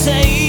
say